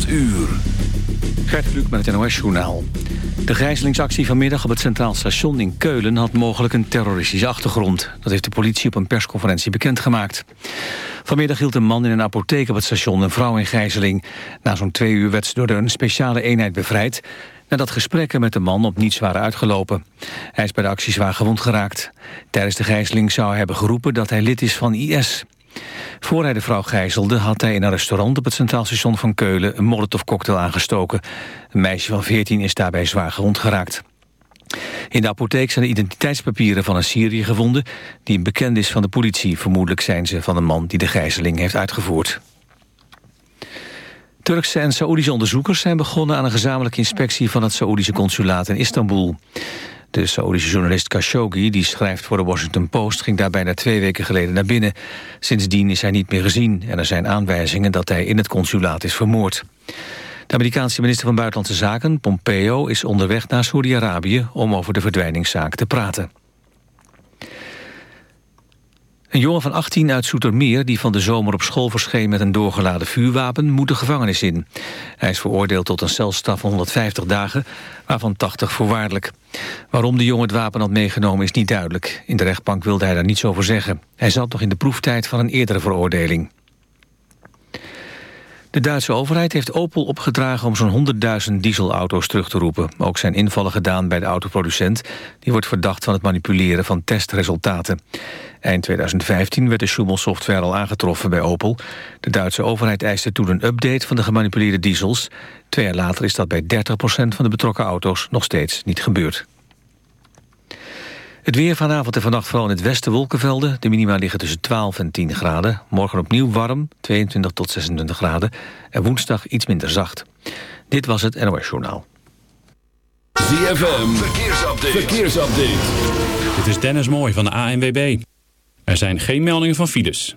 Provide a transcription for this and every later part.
8 uur. Gert Kluk met het NOS-journaal. De gijzelingsactie vanmiddag op het Centraal Station in Keulen... had mogelijk een terroristische achtergrond. Dat heeft de politie op een persconferentie bekendgemaakt. Vanmiddag hield een man in een apotheek op het station een vrouw in gijzeling. Na zo'n twee uur werd ze door een speciale eenheid bevrijd... nadat gesprekken met de man op niets waren uitgelopen. Hij is bij de actie zwaar gewond geraakt. Tijdens de gijzeling zou hij hebben geroepen dat hij lid is van IS... Voor hij de vrouw gijzelde had hij in een restaurant op het Centraal Station van Keulen een molotovcocktail aangestoken. Een meisje van 14 is daarbij zwaar gewond geraakt. In de apotheek zijn de identiteitspapieren van een Syrië gevonden... die een bekend is van de politie. Vermoedelijk zijn ze van de man die de gijzeling heeft uitgevoerd. Turkse en Saoedische onderzoekers zijn begonnen aan een gezamenlijke inspectie van het Saoedische consulaat in Istanbul. De Saoedische journalist Khashoggi, die schrijft voor de Washington Post... ging daar bijna twee weken geleden naar binnen. Sindsdien is hij niet meer gezien en er zijn aanwijzingen... dat hij in het consulaat is vermoord. De Amerikaanse minister van Buitenlandse Zaken, Pompeo... is onderweg naar Saudi-Arabië om over de verdwijningszaak te praten. Een jongen van 18 uit Soetermeer die van de zomer op school verscheen met een doorgeladen vuurwapen moet de gevangenis in. Hij is veroordeeld tot een celstraf van 150 dagen, waarvan 80 voorwaardelijk. Waarom de jongen het wapen had meegenomen is niet duidelijk. In de rechtbank wilde hij daar niets over zeggen. Hij zat nog in de proeftijd van een eerdere veroordeling. De Duitse overheid heeft Opel opgedragen om zo'n 100.000 dieselauto's terug te roepen. Ook zijn invallen gedaan bij de autoproducent. Die wordt verdacht van het manipuleren van testresultaten. Eind 2015 werd de Schumel-software al aangetroffen bij Opel. De Duitse overheid eiste toen een update van de gemanipuleerde diesels. Twee jaar later is dat bij 30% van de betrokken auto's nog steeds niet gebeurd. Het weer vanavond en vannacht vooral in het westen wolkenvelden. De minima liggen tussen 12 en 10 graden. Morgen opnieuw warm, 22 tot 26 graden. En woensdag iets minder zacht. Dit was het NOS Journaal. ZFM, verkeersupdate. verkeersupdate. Dit is Dennis Mooij van de ANWB. Er zijn geen meldingen van files.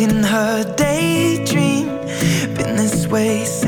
in her daydream. Been this way since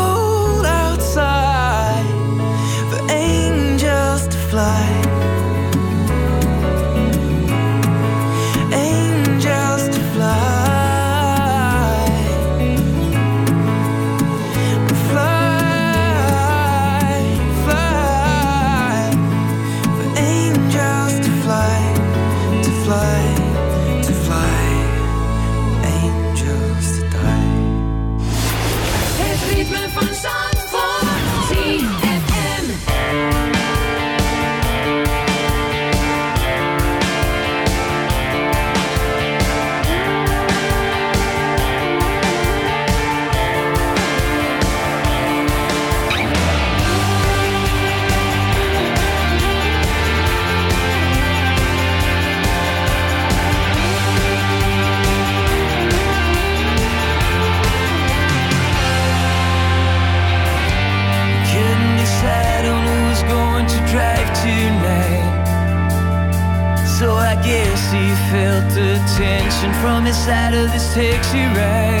takes you right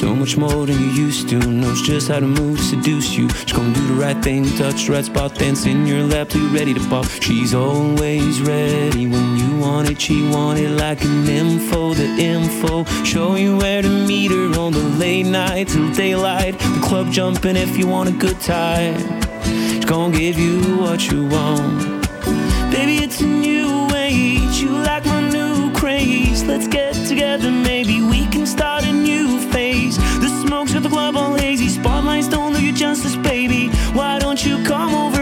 So much more than you used to. Knows just how to move seduce you. She's gonna do the right thing, touch the right spot, dance in your lap till you're ready to pop. She's always ready when you want it. She want it like an info, the info. Show you where to meet her on the late night till daylight. The club jumping if you want a good time. She's gonna give you what you want. Baby, it's a new age. You like my new craze. Let's get together, maybe we can start a new phase. The club all hazy. Spotlights don't do you justice, baby. Why don't you come over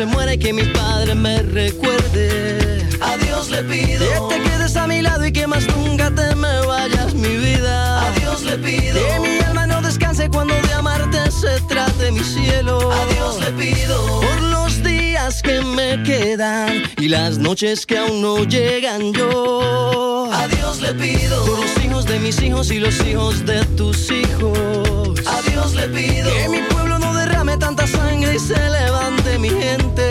se muera y que mi padre me recuerde. A Dios le pido que te quedes a mi lado y que más nunca te me vayas mi vida. A Dios le pido que mi alma no descanse cuando de amarte se trate mi cielo. A Dios le pido por los días que me quedan y las noches que aún no llegan yo. A Dios le pido por los hijos de mis hijos y los hijos de tus hijos. A Dios le pido que mi pueblo no derrame tanta sangre y se levante mi gente.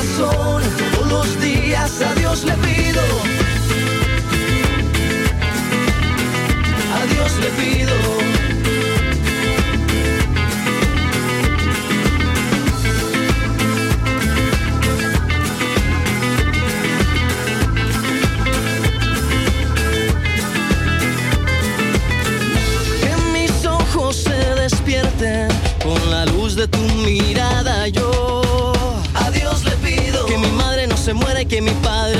Corazón. Todos los días a Dios le pido. Que mi padre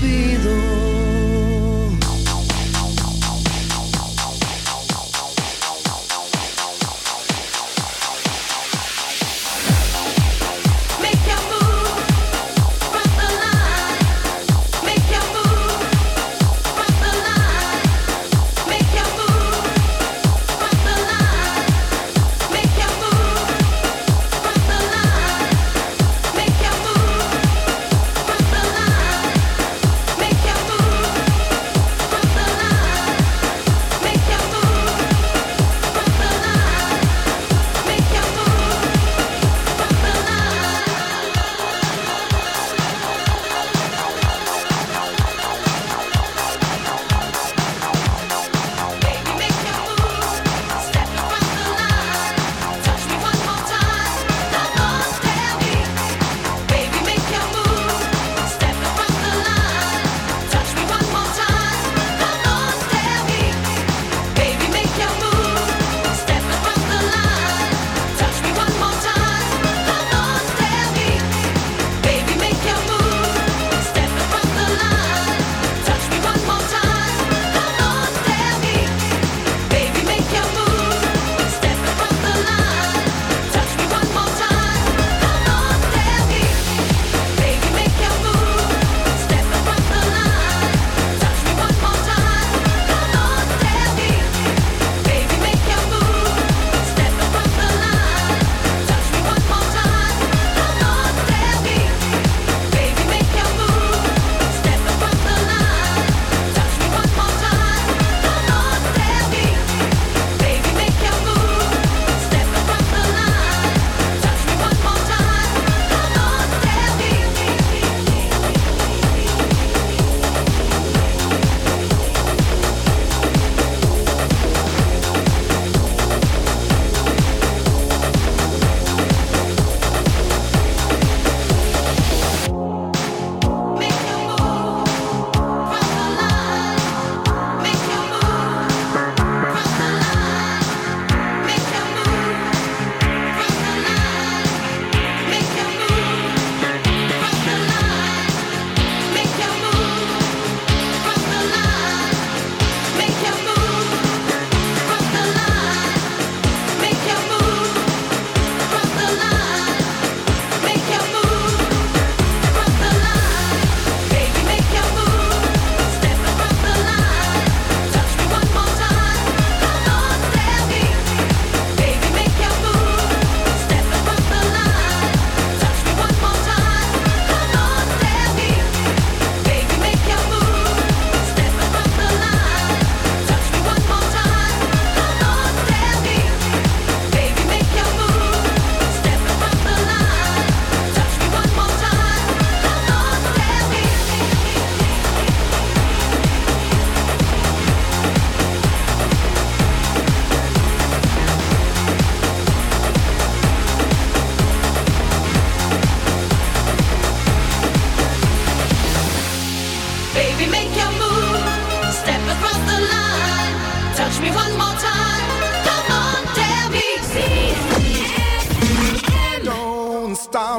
pido.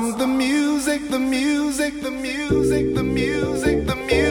the music, the music, the music, the music, the music.